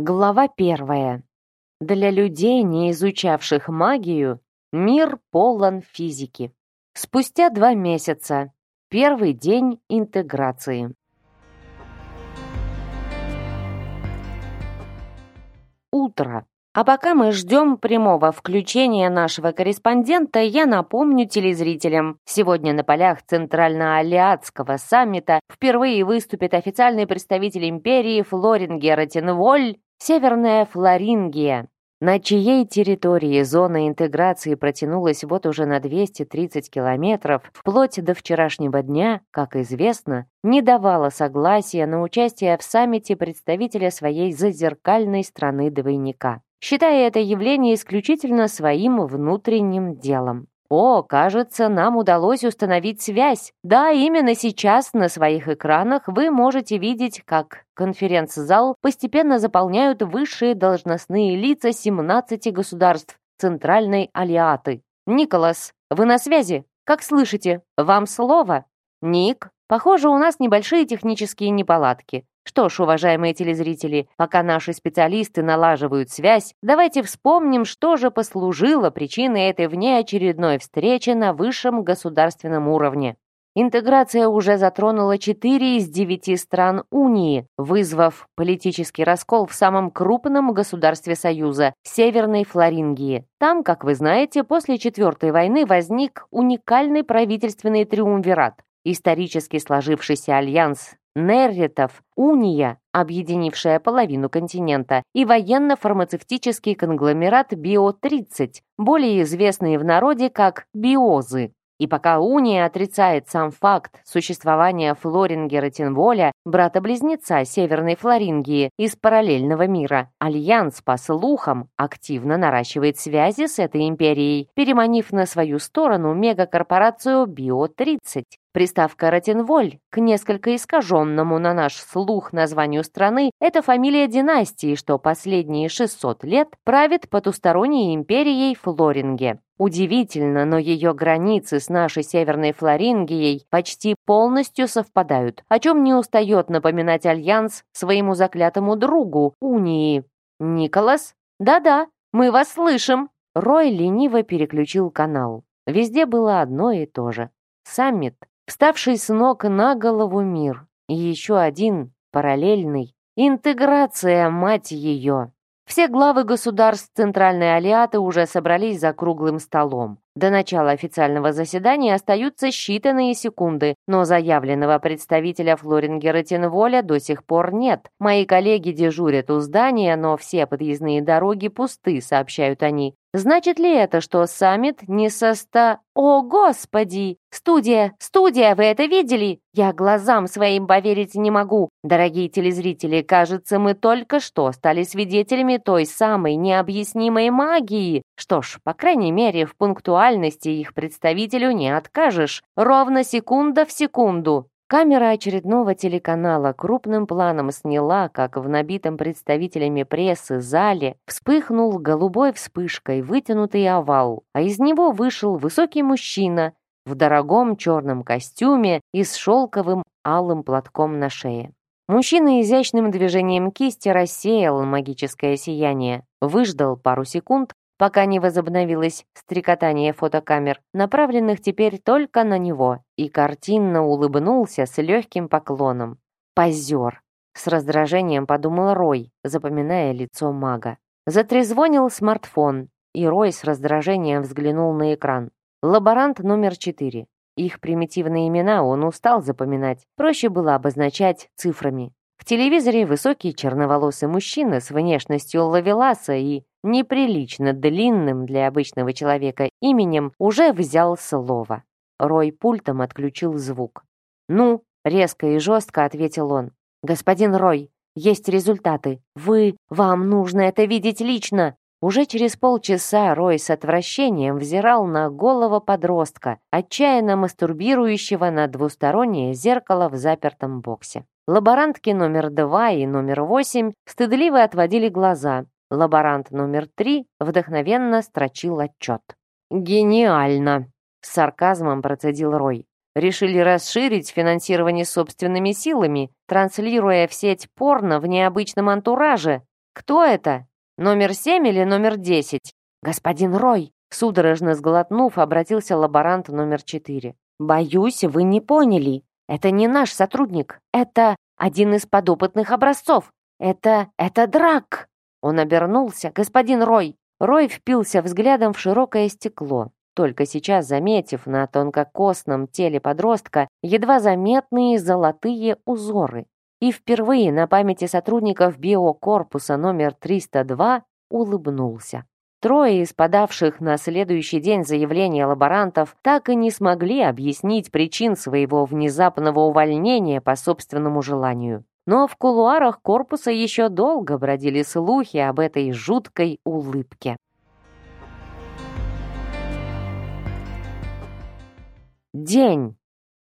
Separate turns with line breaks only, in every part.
Глава первая. Для людей, не изучавших магию, мир полон физики. Спустя два месяца. Первый день интеграции. Утро. А пока мы ждем прямого включения нашего корреспондента, я напомню телезрителям. Сегодня на полях Центрально-Алиатского саммита впервые выступит официальный представитель империи Флорингера Тенволь Северная Флорингия, на чьей территории зона интеграции протянулась вот уже на 230 километров, вплоть до вчерашнего дня, как известно, не давала согласия на участие в саммите представителя своей зазеркальной страны-двойника, считая это явление исключительно своим внутренним делом. О, кажется, нам удалось установить связь. Да, именно сейчас на своих экранах вы можете видеть, как конференц-зал постепенно заполняют высшие должностные лица 17 государств Центральной Алиаты. Николас, вы на связи? Как слышите? Вам слово? Ник, похоже, у нас небольшие технические неполадки. Что ж, уважаемые телезрители, пока наши специалисты налаживают связь, давайте вспомним, что же послужило причиной этой внеочередной встречи на высшем государственном уровне. Интеграция уже затронула 4 из 9 стран Унии, вызвав политический раскол в самом крупном государстве Союза – Северной Флорингии. Там, как вы знаете, после Четвертой войны возник уникальный правительственный триумвират исторически сложившийся альянс Нерритов, Уния, объединившая половину континента, и военно-фармацевтический конгломерат Био-30, более известный в народе как Биозы. И пока Уния отрицает сам факт существования Флорингера Тинволя, брата-близнеца Северной Флорингии из параллельного мира, Альянс, по слухам, активно наращивает связи с этой империей, переманив на свою сторону мегакорпорацию Био-30. Приставка «Ротенволь» к несколько искаженному на наш слух названию страны – это фамилия династии, что последние 600 лет правит потусторонней империей Флоринге. Удивительно, но ее границы с нашей Северной Флорингией почти полностью совпадают, о чем не устает напоминать Альянс своему заклятому другу, Унии. «Николас? Да-да, мы вас слышим!» Рой лениво переключил канал. Везде было одно и то же. Саммит Вставший с ног на голову мир. И еще один, параллельный. Интеграция, мать ее. Все главы государств Центральной Алиаты уже собрались за круглым столом. До начала официального заседания остаются считанные секунды, но заявленного представителя Флорингера Тинволя до сих пор нет. Мои коллеги дежурят у здания, но все подъездные дороги пусты, сообщают они. Значит ли это, что саммит не соста... О, господи! Студия! Студия! Вы это видели? Я глазам своим поверить не могу. Дорогие телезрители, кажется, мы только что стали свидетелями той самой необъяснимой магии. Что ж, по крайней мере, в пунктуальности их представителю не откажешь. Ровно секунда в секунду. Камера очередного телеканала крупным планом сняла, как в набитом представителями прессы зале вспыхнул голубой вспышкой вытянутый овал, а из него вышел высокий мужчина в дорогом черном костюме и с шелковым алым платком на шее. Мужчина изящным движением кисти рассеял магическое сияние, выждал пару секунд, пока не возобновилось стрекотание фотокамер, направленных теперь только на него, и картинно улыбнулся с легким поклоном. «Позер!» — с раздражением подумал Рой, запоминая лицо мага. Затрезвонил смартфон, и Рой с раздражением взглянул на экран. Лаборант номер четыре. Их примитивные имена он устал запоминать, проще было обозначать цифрами. В телевизоре высокий черноволосый мужчина с внешностью лавеласа и неприлично длинным для обычного человека именем уже взял слово. Рой пультом отключил звук. «Ну?» — резко и жестко ответил он. «Господин Рой, есть результаты. Вы, вам нужно это видеть лично!» Уже через полчаса Рой с отвращением взирал на голого подростка, отчаянно мастурбирующего на двустороннее зеркало в запертом боксе. Лаборантки номер два и номер восемь стыдливо отводили глаза, Лаборант номер три вдохновенно строчил отчет. «Гениально!» — с сарказмом процедил Рой. «Решили расширить финансирование собственными силами, транслируя в сеть порно в необычном антураже. Кто это? Номер семь или номер десять? Господин Рой, судорожно сглотнув, обратился лаборант номер четыре. Боюсь, вы не поняли. Это не наш сотрудник. Это один из подопытных образцов. Это... это Драк. Он обернулся. Господин Рой. Рой впился взглядом в широкое стекло только сейчас заметив на тонкокосном теле подростка едва заметные золотые узоры. И впервые на памяти сотрудников биокорпуса номер 302 улыбнулся. Трое из подавших на следующий день заявления лаборантов так и не смогли объяснить причин своего внезапного увольнения по собственному желанию. Но в кулуарах корпуса еще долго бродили слухи об этой жуткой улыбке. День.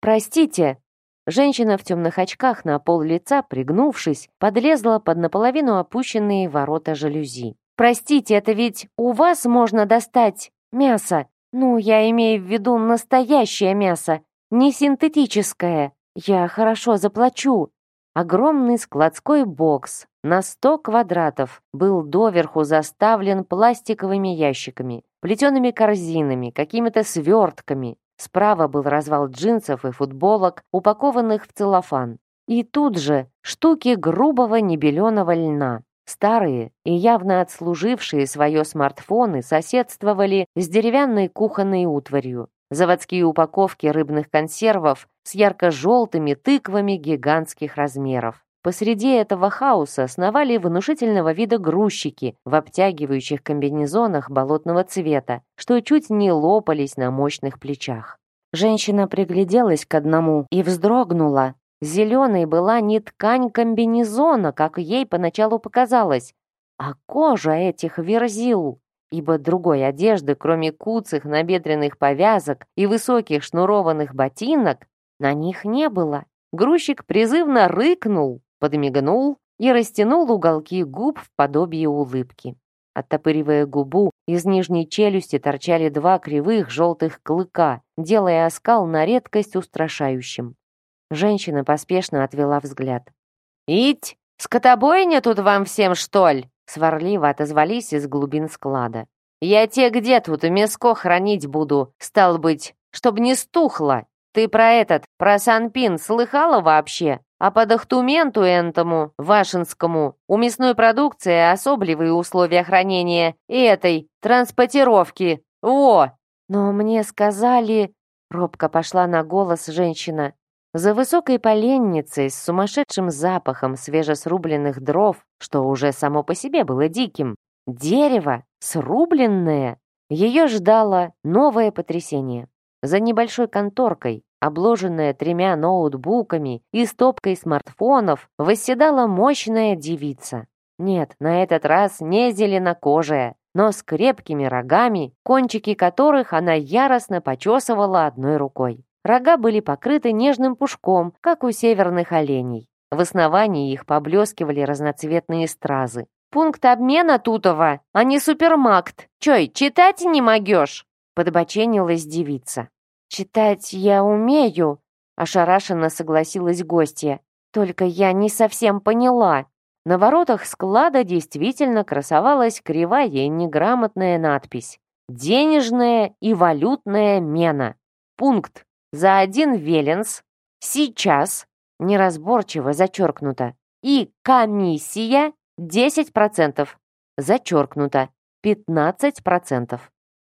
Простите. Женщина в темных очках на пол лица, пригнувшись, подлезла под наполовину опущенные ворота жалюзи. Простите, это ведь у вас можно достать мясо. Ну, я имею в виду настоящее мясо, не синтетическое. Я хорошо заплачу. Огромный складской бокс на 100 квадратов был доверху заставлен пластиковыми ящиками, плетеными корзинами, какими-то свертками. Справа был развал джинсов и футболок, упакованных в целлофан. И тут же штуки грубого небеленого льна. Старые и явно отслужившие свое смартфоны соседствовали с деревянной кухонной утварью. Заводские упаковки рыбных консервов с ярко-желтыми тыквами гигантских размеров. Посреди этого хаоса сновали внушительного вида грузчики в обтягивающих комбинезонах болотного цвета, что чуть не лопались на мощных плечах. Женщина пригляделась к одному и вздрогнула. Зеленой была не ткань комбинезона, как ей поначалу показалось, а кожа этих верзил, ибо другой одежды, кроме куцых набедренных повязок и высоких шнурованных ботинок, на них не было. Грузчик призывно рыкнул, подмигнул и растянул уголки губ в подобие улыбки. Оттопыривая губу, из нижней челюсти торчали два кривых желтых клыка, делая оскал на редкость устрашающим. Женщина поспешно отвела взгляд. «Ить, скотобойня тут вам всем, что ли?» Сварливо отозвались из глубин склада. «Я те где тут мяско хранить буду, стал быть, чтоб не стухло. Ты про этот, про Санпин слыхала вообще?» А по дохтументу энтому, вашинскому, у мясной продукции особливые условия хранения и этой транспортировки. О! Но мне сказали... Робко пошла на голос женщина. За высокой поленницей с сумасшедшим запахом свежесрубленных дров, что уже само по себе было диким, дерево, срубленное, ее ждало новое потрясение. За небольшой конторкой, обложенная тремя ноутбуками и стопкой смартфонов, восседала мощная девица. Нет, на этот раз не зеленокожая, но с крепкими рогами, кончики которых она яростно почесывала одной рукой. Рога были покрыты нежным пушком, как у северных оленей. В основании их поблескивали разноцветные стразы. «Пункт обмена Тутова, а не супермакт. Чой, читать не могешь?» Подбоченилась девица. «Читать я умею», — ошарашенно согласилась гостья. «Только я не совсем поняла». На воротах склада действительно красовалась кривая и неграмотная надпись «Денежная и валютная мена». Пункт за один веленс сейчас неразборчиво зачеркнуто. И комиссия 10%, зачеркнуто 15%.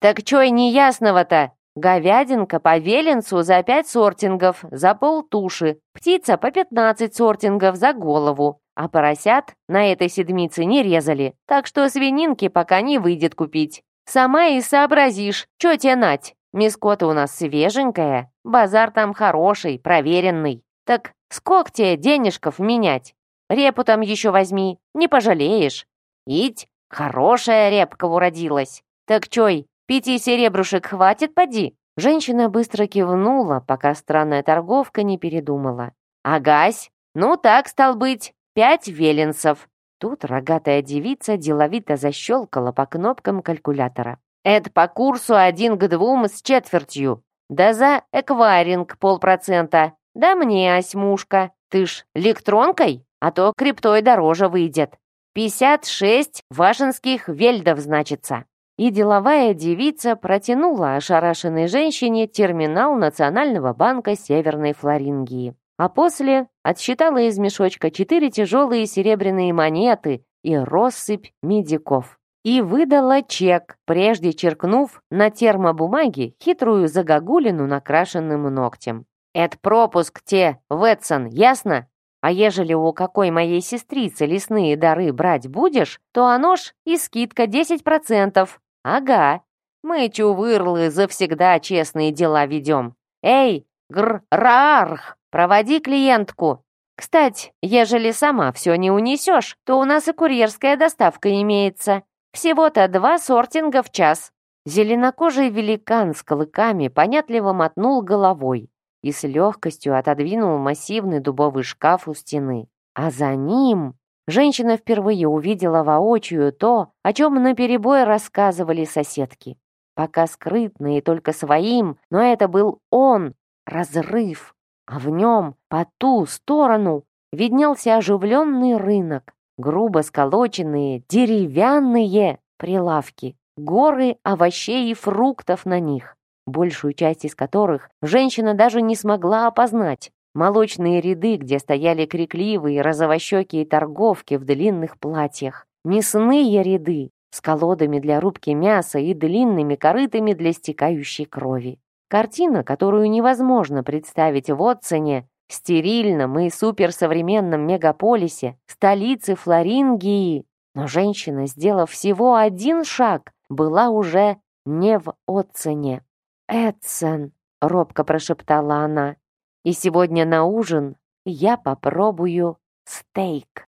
«Так чё и неясного-то?» Говядинка по веленцу за 5 сортингов, за полтуши, птица по 15 сортингов за голову, а поросят на этой седмице не резали, так что свининки пока не выйдет купить. Сама и сообразишь, чё тебе нать, мяско-то у нас свеженькое, базар там хороший, проверенный. Так сколько тебе денежков менять? Репу там еще возьми, не пожалеешь. Ить, хорошая репка уродилась. Так чой, Пяти серебрушек хватит, поди?» Женщина быстро кивнула, пока странная торговка не передумала. «Агась, ну так, стал быть, пять веленцев». Тут рогатая девица деловито защелкала по кнопкам калькулятора. «Это по курсу один к двум с четвертью. Да за эквайринг полпроцента. Да мне, осьмушка. Ты ж электронкой, а то криптой дороже выйдет. Пятьдесят шесть важенских вельдов значится». И деловая девица протянула ошарашенной женщине терминал Национального банка Северной Флорингии. А после отсчитала из мешочка четыре тяжелые серебряные монеты и россыпь медиков. И выдала чек, прежде черкнув на термобумаге хитрую загогулину накрашенным ногтем. «Это пропуск те, Вэтсон, ясно? А ежели у какой моей сестрицы лесные дары брать будешь, то оно ж и скидка 10%. Ага, мы, чувырлы, завсегда честные дела ведем. Эй, гр-раарх, проводи клиентку. Кстати, ежели сама все не унесешь, то у нас и курьерская доставка имеется. Всего-то два сортинга в час». Зеленокожий великан с клыками понятливо мотнул головой и с легкостью отодвинул массивный дубовый шкаф у стены. А за ним женщина впервые увидела воочию то, о чем наперебой рассказывали соседки. Пока скрытно и только своим, но это был он, разрыв. А в нем, по ту сторону, виднелся оживленный рынок, грубо сколоченные, деревянные прилавки, горы овощей и фруктов на них, большую часть из которых женщина даже не смогла опознать. Молочные ряды, где стояли крикливые розовощекие торговки в длинных платьях. Мясные ряды с колодами для рубки мяса и длинными корытами для стекающей крови. Картина, которую невозможно представить в Отсоне, стерильном и суперсовременном мегаполисе, столице Флорингии. Но женщина, сделав всего один шаг, была уже не в Отцене. «Эдсон», — робко прошептала она, «и сегодня на ужин я попробую стейк».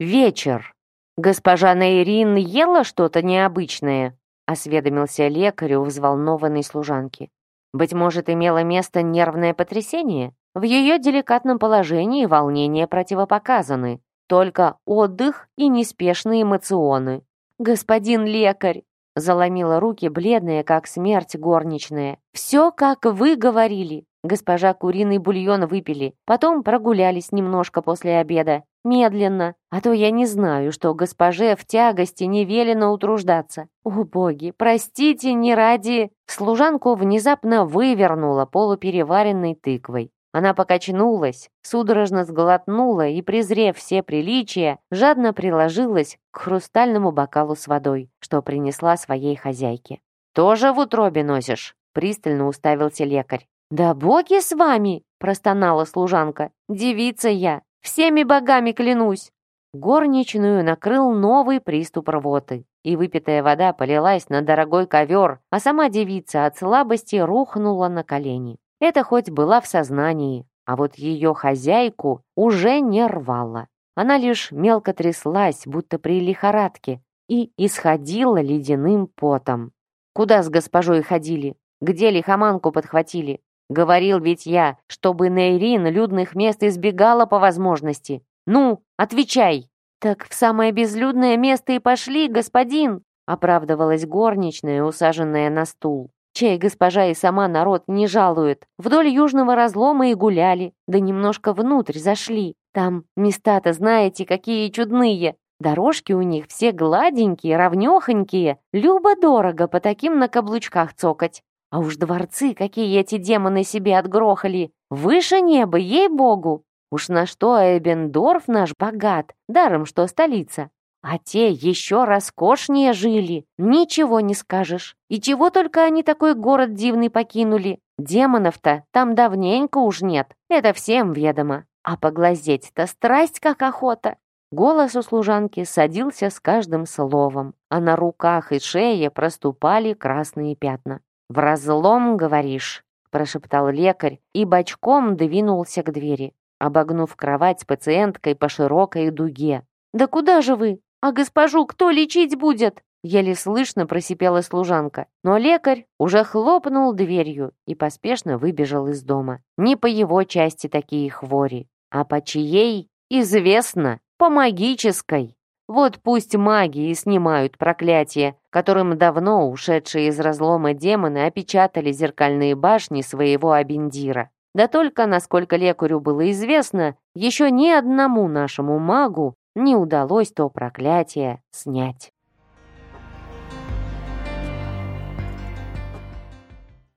Вечер. Госпожа Нейрин ела что-то необычное, — осведомился лекарь у взволнованной служанки. «Быть может, имело место нервное потрясение? В ее деликатном положении волнения противопоказаны, только отдых и неспешные эмоционы. «Господин лекарь!» — заломила руки, бледная, как смерть горничная. «Все, как вы говорили. Госпожа куриный бульон выпили, потом прогулялись немножко после обеда. Медленно, а то я не знаю, что госпоже в тягости не велено утруждаться. О, боги, простите, не ради...» Служанку внезапно вывернула полупереваренной тыквой. Она покачнулась, судорожно сглотнула и, презрев все приличия, жадно приложилась к хрустальному бокалу с водой, что принесла своей хозяйке. «Тоже в утробе носишь?» Пристально уставился лекарь. «Да боги с вами!» — простонала служанка. «Девица я! Всеми богами клянусь!» Горничную накрыл новый приступ рвоты, и выпитая вода полилась на дорогой ковер, а сама девица от слабости рухнула на колени. Это хоть была в сознании, а вот ее хозяйку уже не рвала. Она лишь мелко тряслась, будто при лихорадке, и исходила ледяным потом. Куда с госпожой ходили? Где лихоманку подхватили? Говорил ведь я, чтобы Нейрин людных мест избегала по возможности. Ну, отвечай!» «Так в самое безлюдное место и пошли, господин!» оправдывалась горничная, усаженная на стул. Чей госпожа и сама народ не жалует. Вдоль южного разлома и гуляли, да немножко внутрь зашли. Там места-то знаете, какие чудные. Дорожки у них все гладенькие, равнёхонькие. Любо-дорого по таким на каблучках цокать. А уж дворцы, какие эти демоны себе отгрохали! Выше неба, ей-богу! Уж на что Эбендорф наш богат, даром что столица. А те еще роскошнее жили, ничего не скажешь. И чего только они такой город дивный покинули. Демонов-то там давненько уж нет, это всем ведомо. А поглазеть-то страсть как охота. Голос у служанки садился с каждым словом, а на руках и шее проступали красные пятна. «В разлом, говоришь?» – прошептал лекарь и бочком двинулся к двери, обогнув кровать с пациенткой по широкой дуге. «Да куда же вы? А госпожу кто лечить будет?» Еле слышно просипела служанка, но лекарь уже хлопнул дверью и поспешно выбежал из дома. Не по его части такие хвори, а по чьей – известно, по магической. Вот пусть маги снимают проклятие, которым давно ушедшие из разлома демоны опечатали зеркальные башни своего Абендира. Да только, насколько лекарю было известно, еще ни одному нашему магу не удалось то проклятие снять.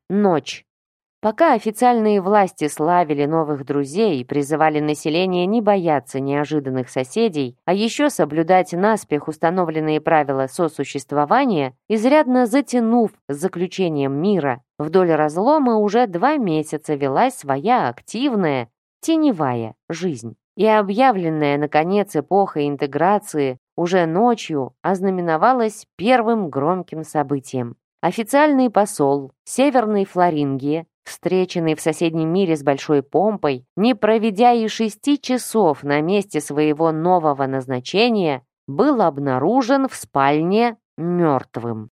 Ночь. Пока официальные власти славили новых друзей и призывали население не бояться неожиданных соседей, а еще соблюдать наспех установленные правила сосуществования, изрядно затянув с заключением мира, вдоль разлома уже два месяца велась своя активная, теневая жизнь. И объявленная, наконец, эпоха интеграции уже ночью ознаменовалась первым громким событием. Официальный посол Северной Флорингии встреченный в соседнем мире с большой помпой, не проведя и шести часов на месте своего нового назначения, был обнаружен в спальне мертвым.